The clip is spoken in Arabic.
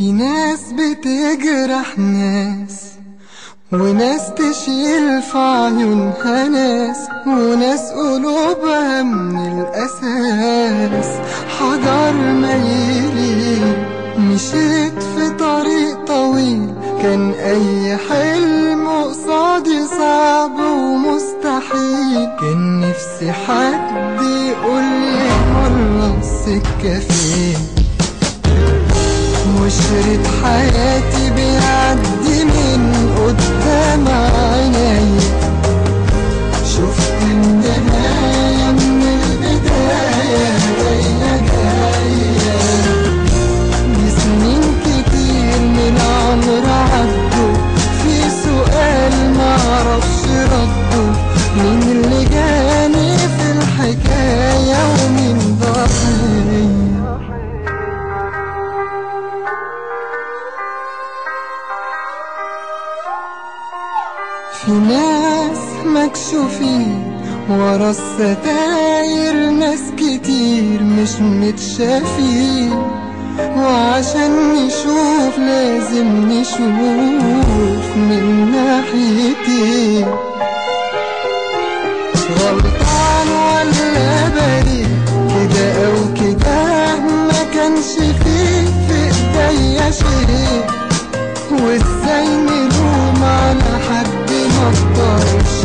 ناس بتجرح ناس وناس تشيل في عيونها ناس وناس قلوبها من الأساس. حجر ميلين مشيت في طريق طويل كان أي حلم قصادي صعب ومستحيل. كان نفسي حد يقول لي مرة السكة فين؟ وشريط حياتي. في ناس مكشوفين ورا الستاير ناس كتير مش متشافين. وعشان نشوف لازم نشوف من ناحيتين. غلطان ولا بريء كده أو كده ما كانش فيه في إيديا شيء. ما